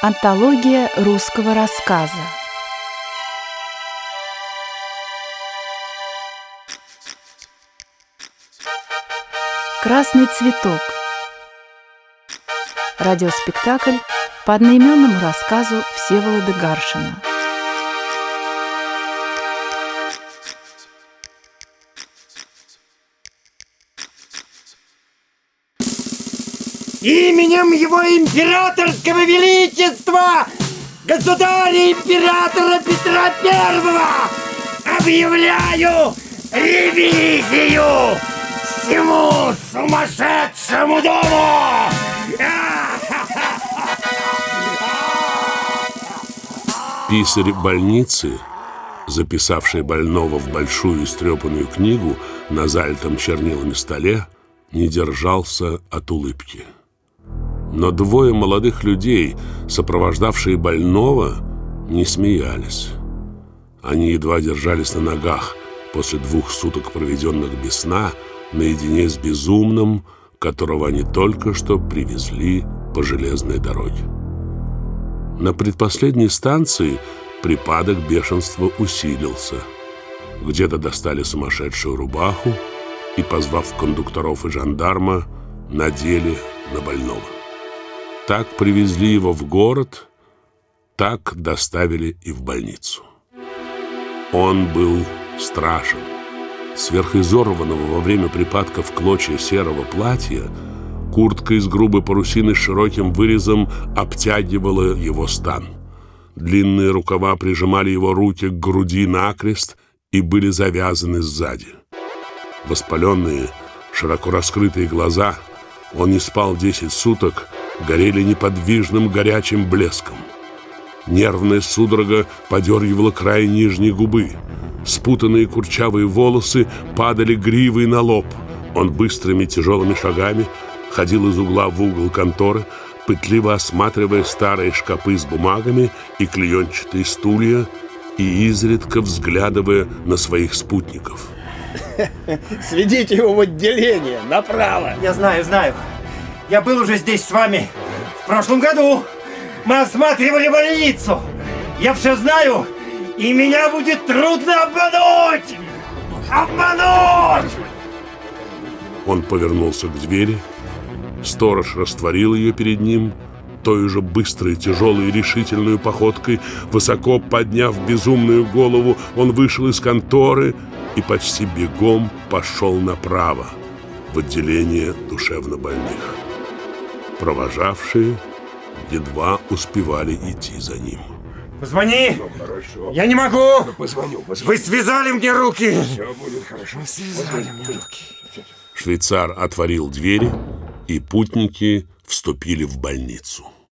Антология русского рассказа. Красный цветок. Радиоспектакль по одноименному рассказу Всеволода Гаршина Именем его императорского величества, государя-императора Петра Первого, объявляю ревизию всему сумасшедшему дому! Писарь больницы, записавший больного в большую истрепанную книгу на залитом чернилами столе, не держался от улыбки. Но двое молодых людей, сопровождавшие больного, не смеялись. Они едва держались на ногах после двух суток, проведенных без сна, наедине с безумным, которого они только что привезли по железной дороге. На предпоследней станции припадок бешенства усилился. Где-то достали сумасшедшую рубаху и, позвав кондукторов и жандарма, надели на больного. Так привезли его в город, так доставили и в больницу. Он был страшен. Сверхизорванного во время припадков клочья серого платья куртка из грубой парусины с широким вырезом обтягивала его стан. Длинные рукава прижимали его руки к груди накрест и были завязаны сзади. Воспаленные, широко раскрытые глаза, он не спал десять суток, горели неподвижным горячим блеском. Нервная судорога подергивала край нижней губы. Спутанные курчавые волосы падали гривой на лоб. Он быстрыми тяжелыми шагами ходил из угла в угол конторы, пытливо осматривая старые шкапы с бумагами и клеенчатые стулья и изредка взглядывая на своих спутников. Сведите его в отделение, направо. Я знаю, знаю. Я был уже здесь с вами в прошлом году. Мы осматривали больницу. Я все знаю, и меня будет трудно обмануть! Обмануть! Он повернулся к двери. Сторож растворил ее перед ним, той же быстрой, тяжелой и решительной походкой, высоко подняв безумную голову, он вышел из конторы и почти бегом пошел направо, в отделение душевнобольных провожавшие едва успевали идти за ним. Позвони! Ну, хорошо. Я не могу! Ну, позвоню, позвоню. Вы связали мне руки! Все будет хорошо. Связали мне руки. Швейцар отворил двери, и путники вступили в больницу.